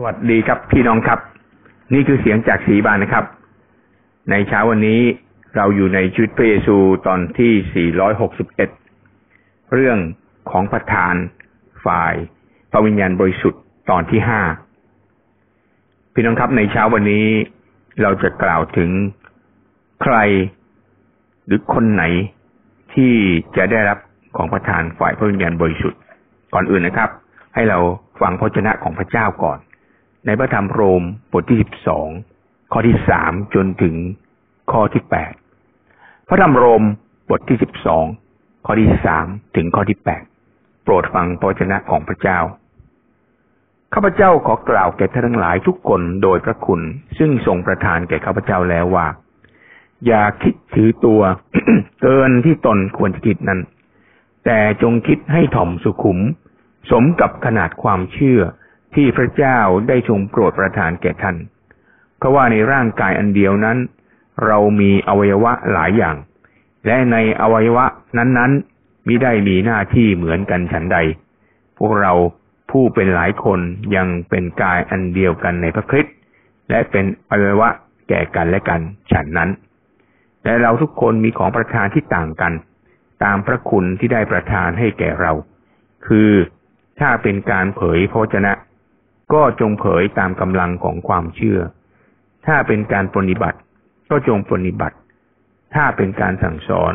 สวัสดีครับพี่น้องครับ นี่คือเสียงจากสีบานนะครับ ในเช้าวันนี้เราอยู่ในชีวิตพระเยซูตอนที่ 461 เรื่องของประธานฝ่ายพระวิญญาณบริสุทธิ์ตอนที่ห้าพี่น้องครับในเช้าวันนี้เราจะกล่าวถึงใครหรือคนไหนที่จะได้รับของประธานฝ่ายพระวิญญาณบริสุทธิ์ก่อนอื่นนะครับ ให้เราฟังพระชนะของพระเจ้าก่อน ในพระธรรมโรมบทที่สิบสองข้อที่สามจนถึงข้อที่แปดพระธรรมโรมบทที่สิบสองข้อที่สามถึงข้อที่แปดโปรดฟังพระชนะของพระเจ้าข้าพเจ้าขอกล่าวแก่ท่านทั้งหลายทุกคนโดยพระคุณ ซึ่งทรงประทานแก่ข้าพเจ้าแล้วว่า อย่าคิดถือตัวเกินที่ตนควรจะคิดนั้น แต่จงคิดให้ถ่อมสุขุม สมกับขนาดความเชื่อ ที่พระเจ้าได้ทรงโปรดประทานแก่ท่าน เพราะว่าในร่างกายอันเดียวนั้น เรามีอวัยวะหลายอย่าง และในอวัยวะนั้นๆมิได้มีหน้าที่เหมือนกันฉันใด พวกเราผู้เป็นหลายคนยังเป็นกายอันเดียวกันในพระคริสต์และเป็นอวัยวะแก่กันและกันฉันนั้นและเราทุกคนมีของประทานที่ต่างกัน ตามพระคุณที่ได้ประทานให้แก่เรา คือถ้าเป็นการเผยพระชนะ ก็จงเผยตามกำลังของความเชื่อ ถ้าเป็นการปฏิบัติ ก็จงปฏิบัติ ถ้าเป็นการสั่งสอน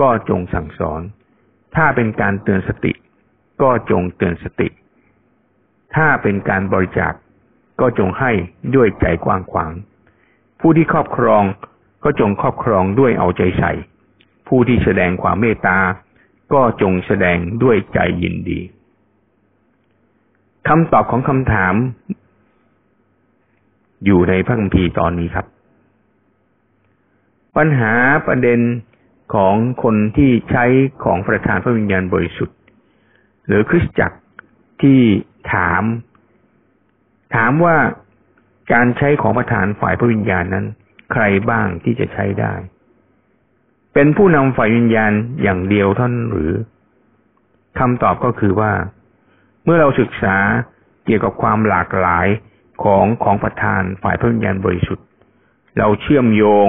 ก็จงสั่งสอน ถ้าเป็นการเตือนสติ ก็จงเตือนสติ ถ้าเป็นการบริจาค ก็จงให้ด้วยใจกว้างขวาง ผู้ที่ครอบครองก็จงครอบครองด้วยเอาใจใส่ ผู้ที่แสดงความเมตตา ก็จงแสดงด้วยใจยินดี คำตอบของคำถาม อยู่ในพระคัมภีร์ตอนนี้ครับ ปัญหาประเด็นของคนที่ใช้ของประธานพระวิญญาณบริสุทธิ์ หรือคริสตจักรที่ถาม ถามว่าการใช้ของประธานฝ่ายพระวิญญาณนั้น ใครบ้างที่จะใช้ได้ เป็นผู้นำฝ่ายวิญญาณอย่างเดียวท่านหรือคำตอบก็คือว่า เมื่อเราศึกษาเกี่ยวกับความหลากหลายของของประธานฝ่ายพระวิญญาณบริสุทธิ์ เราเชื่อมโยง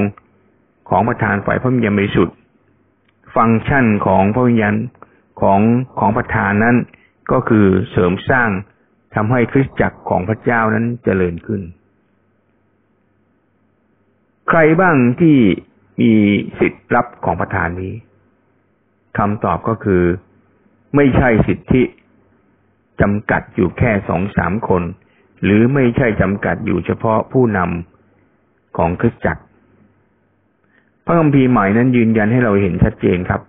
ของประธานฝ่ายพระวิญญาณบริสุทธิ์ ฟังก์ชันของพระวิญญาณของของประธานนั้นก็คือเสริมสร้างทำให้คริสตจักรของพระเจ้านั้นเจริญขึ้น ใครบ้างที่มีสิทธิ์รับของประทานนี้คำตอบก็คือ ไม่ใช่สิทธิ จำกัดอยู่แค่สองสามคน หรือไม่ใช่จำกัดอยู่เฉพาะผู้นำของคริสตจักร พระคัมภีร์ใหม่นั้นยืนยันให้เราเห็นชัดเจนครับ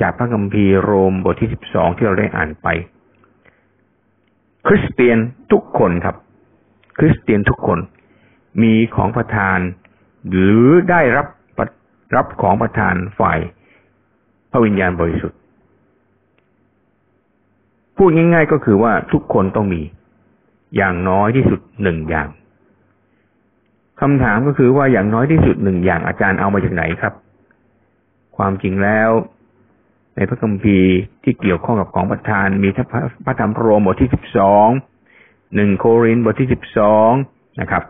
จากพระคัมภีร์โรมบทที่สิบสองที่เราได้อ่านไป คริสเตียนทุกคนครับ คริสเตียนทุกคนมีของประทาน หรือได้รับรับของประทานฝ่ายพระวิญญาณบริสุทธิ์ พูดง่ายๆก็คือว่าทุกคนต้องมี อย่างน้อยที่สุดหนึ่งอย่างคำถามก็คือว่าอย่างน้อยที่สุดหนึ่งอย่างอาจารย์เอามาจากไหนครับ ความจริงแล้ว ในพระคัมภีร์ที่เกี่ยวข้องกับของประทานมีพระธรรมโรมบทที่สิบสองหนึ่งโครินธ์บทที่สิบสองนะครับ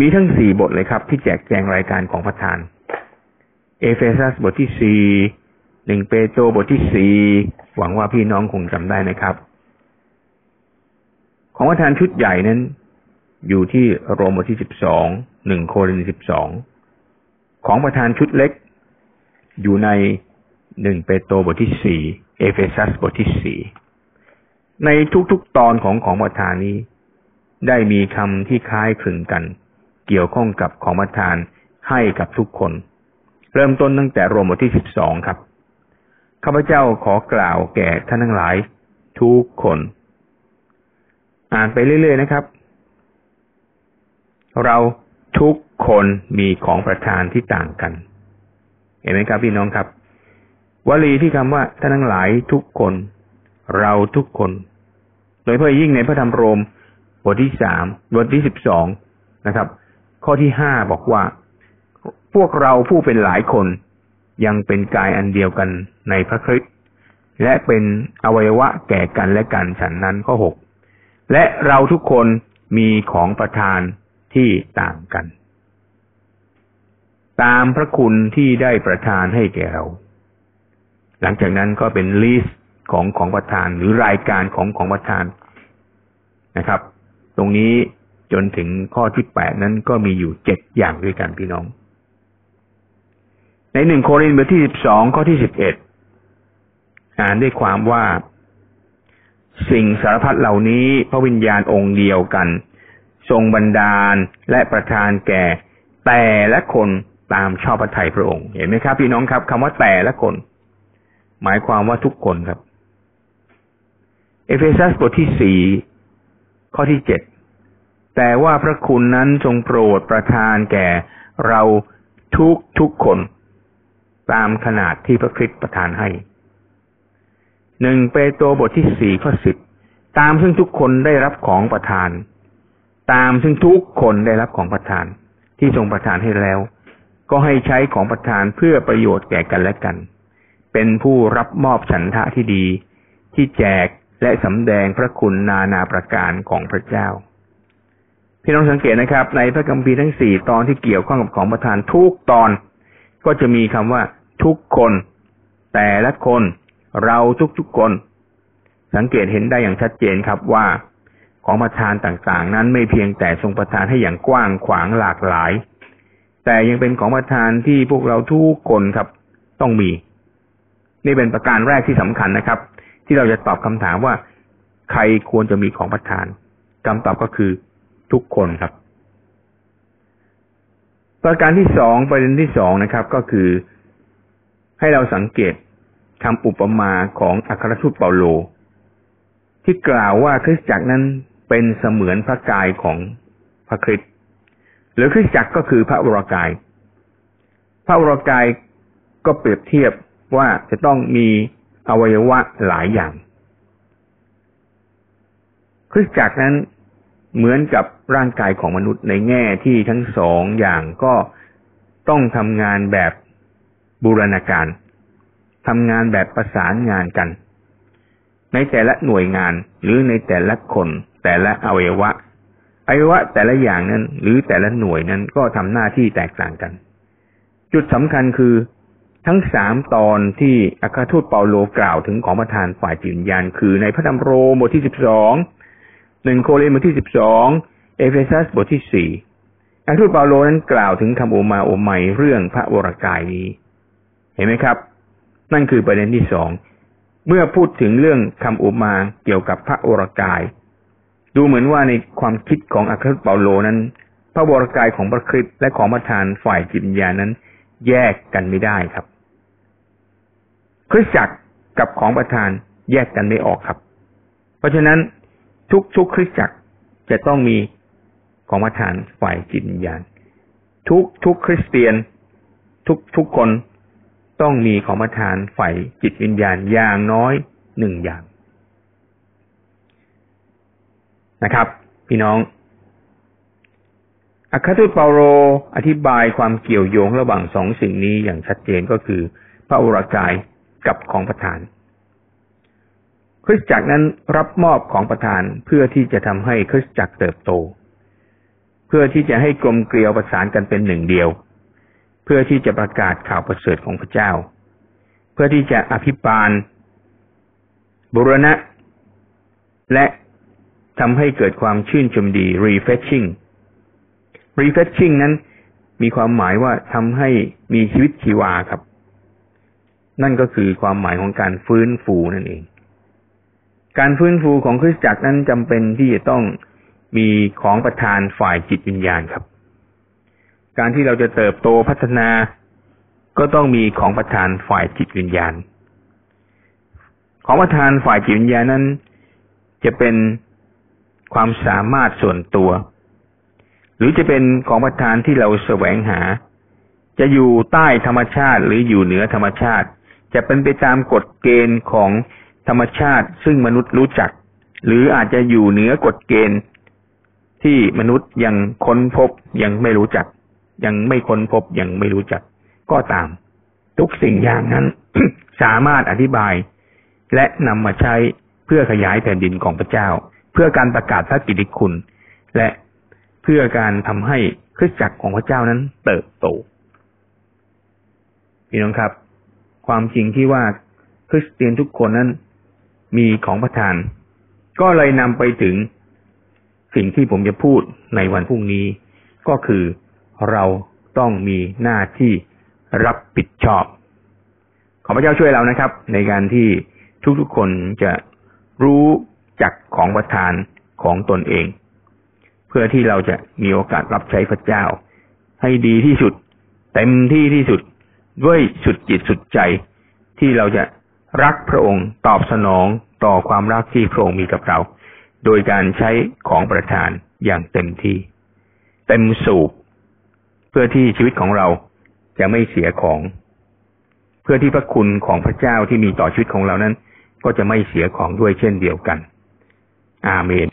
มีทั้งสี่บทเลยครับ ที่แจกแจงรายการของประทาน เอเฟซัสบทที่สี่ หนึ่งเปโตรบทที่สี่หวังว่าพี่น้องคงจำได้นะครับ ของประทานชุดใหญ่นั้น อยู่ที่โรมบทที่สิบสองหนึ่งโครินสิบสองของประธานชุดเล็ก อยู่ในหนึ่งเปโตรบทที่สี่เอเฟซัสบทที่สี่ในทุกๆตอนของของประธานนี้ ได้มีคำที่คล้ายคลึงกัน เกี่ยวข้องกับของประธานให้กับทุกคน เริ่มต้นตั้งแต่โรมบทที่สิบสองครับ ข้าพเจ้าขอกล่าวแก่ท่านทั้งหลาย ทุกคน อ่านไปเรื่อยๆนะครับ เราทุกคนมีของประทานที่ต่างกัน เห็นไหมครับพี่น้องครับ วลีที่คำว่าท่านทั้งหลายทุกคน เราทุกคน โดยเพื่อยิ่งในพระธรรมโรมบทที่สามบทที่สิบสองนะครับ ข้อที่ห้าบอกว่า พวกเราผู้เป็นหลายคน ยังเป็นกายอันเดียวกันในพระคริสต์และเป็นอวัยวะแก่กันและกันฉันนั้นข้อหกและเราทุกคนมีของประทานที่ต่างกัน ตามพระคุณที่ได้ประทานให้แก่เรา หลังจากนั้นก็เป็น list ของของประทานหรือรายการของของประทานนะครับ ตรงนี้จนถึงข้อที่แปดนั้นก็มีอยู่เจ็ดอย่างด้วยกันพี่น้อง ในหนึ่งโครินธ์บทที่สิบสองข้อที่สิบเอ็ดอ่านได้ความว่า สิ่งสารพัดเหล่านี้พระวิญญาณองค์เดียวกัน ทรงบันดาลและประทานแก่ แต่และคนตามชอบพระทัยพระองค์เห็นไหมครับ พี่น้องครับคำว่าแต่และคน หมายความว่าทุกคนครับ เอเฟซัสบทที่สี่ข้อที่เจ็ดแต่ว่าพระคุณนั้นทรงโปรดประทานแก่เราทุกทุกคน ตามขนาดที่พระคริสต์ประทานให้หนึ่งเปโตรบทที่สี่ข้อสิบตามซึ่งทุกคนได้รับของประทาน ตามซึ่งทุกคนได้รับของประทาน ที่ทรงประทานให้แล้ว ก็ให้ใช้ของประทานเพื่อประโยชน์แก่กันและกัน เป็นผู้รับมอบฉันทะที่ดี ที่แจกและสำแดงพระคุณนานาประการของพระเจ้า พี่น้องสังเกตนะครับ ในพระคัมภีร์ทั้งสี่ตอนที่เกี่ยวข้องกับของประทานทุกตอน ก็จะมีคำว่า ทุกคน แต่ละคน เราทุกๆคน สังเกตเห็นได้อย่างชัดเจนครับว่า ของประทานต่างๆ นั้นไม่เพียงแต่ทรงประทานให้อย่างกว้างขวางหลากหลาย แต่ยังเป็นของประทานที่พวกเราทุกคนครับ ต้องมี นี่เป็นประการแรกที่สำคัญนะครับ ที่เราจะตอบคำถามว่า ใครควรจะมีของประทานคำตอบก็คือทุกคนครับ ประการที่สองประเด็นที่สองนะครับ ก็คือให้เราสังเกตคำอุปมาของอัครทูตเปาโล ที่กล่าวว่าคริสตจักรนั้นเป็นเสมือนพระกายของพระคริสต์หรือคริสตจักรก็คือพระวรากาย พระวรากายก็เปรียบเทียบว่าจะต้องมีอวัยวะหลายอย่าง คริสตจักรนั้น เหมือนกับร่างกายของมนุษย์ในแง่ที่ทั้งสองอย่างก็ต้องทำงานแบบบูรณาการทำงานแบบประสานงานกัน ในแต่ละหน่วยงานหรือในแต่ละคน แต่ละอวัยวะอวัยวะแต่ละอย่างนั้น หรือแต่ละหน่วยนั้นก็ทำหน้าที่แตกต่างกัน จุดสำคัญคือทั้งสามตอนที่อัครทูตเปาโลกล่าวถึงของประธานฝ่ายจิตวิญญาณคือในพระธรรมโรมบทที่สิบสอง หนึ่งโครินธ์บทที่สิบสองเอเฟซัสบทที่สี่อัครทูตเปาโลนั้นกล่าวถึงคำโอมาโอไมเรื่องพระวรากายนี้ เห็นไหมครับ นั่นคือประเด็นที่สองเมื่อพูดถึงเรื่องคำโอมาเกี่ยวกับพระโอรกาย ดูเหมือนว่าในความคิดของอัครเปาโลนั้น พระวรกายของพระคริสต์และของประธานฝ่ายจิตวิญญาณนั้น แยกกันไม่ได้ครับ คริสตจักรกับของประธานแยกกันไม่ออกครับ เพราะฉะนั้น ทุกทุกคริสตจักรจะต้องมีของประธานฝ่ายจิตวิญญาณ ทุกทุกคริสเตียน ทุกทุกคนต้องมีของประทานฝ่ายจิตวิญญาณอย่างน้อยหนึ่งอย่างนะครับ พี่น้องอัครทูตเปาโลอธิบายความเกี่ยวโยงระหว่างสองสิ่งนี้อย่างชัดเจนก็คือ พระอุรกายกับของประทาน คริสตจักรนั้นรับมอบของประทานเพื่อที่จะทำให้คริสตจักรเติบโต เพื่อที่จะให้กลมเกลียวประสานกันเป็นหนึ่งเดียว เพื่อที่จะประกาศข่าวประเสริฐของพระเจ้า เพื่อที่จะอภิบาลบุรณะ และทำให้เกิดความชื่นชมดี refreshing refreshing นั้นมีความหมายว่าทำให้มีชีวิตชีวาครับ นั่นก็คือความหมายของการฟื้นฟูนั่นเอง การฟื้นฟูของคริสตจักรนั้นจำเป็นที่จะต้องมีของประทานฝ่ายจิตวิญญาณครับ การที่เราจะเติบโตพัฒนา ก็ต้องมีของประทานฝ่ายจิตวิญญาณ ของประทานฝ่ายจิตวิญญาณนั้น จะเป็นความสามารถส่วนตัว หรือจะเป็นของประทานที่เราแสวงหา จะอยู่ใต้ธรรมชาติหรืออยู่เหนือธรรมชาติ จะเป็นไปตามกฎเกณฑ์ของ ธรรมชาติซึ่งมนุษย์รู้จัก หรืออาจจะอยู่เหนือกฎเกณฑ์ ที่มนุษย์ยังค้นพบยังไม่รู้จัก ยังไม่ค้นพบยังไม่รู้จัก ก็ตาม ทุกสิ่งอย่างนั้น สามารถอธิบาย และนำมาใช้เพื่อขยายแผ่นดินของพระเจ้า เพื่อการประกาศพระกิตติคุณ และเพื่อการทำให้คริสตจักรของพระเจ้านั้นเติบโตพี่น้องครับ ความจริงที่ว่าคริสเตียนทุกคนนั้น มีของประทาน ก็เลยนำไปถึงสิ่งที่ผมจะพูดในวันพรุ่งนี้ ก็คือเราต้องมีหน้าที่รับผิดชอบ ขอพระเจ้าช่วยเรานะครับ ในการที่ทุกๆคนจะรู้จักของประทานของตนเอง เพื่อที่เราจะมีโอกาสรับใช้พระเจ้า ให้ดีที่สุด เต็มที่ที่สุดด้วยสุดจิตสุดใจที่เราจะ รักพระองค์ตอบสนองต่อความรักที่พระองค์มีกับเรา โดยการใช้ของประทานอย่างเต็มที่ เต็มสูบเพื่อที่ชีวิตของเราจะไม่เสียของ เพื่อที่พระคุณของพระเจ้าที่มีต่อชีวิตของเรานั้น ก็จะไม่เสียของด้วยเช่นเดียวกัน อาเมน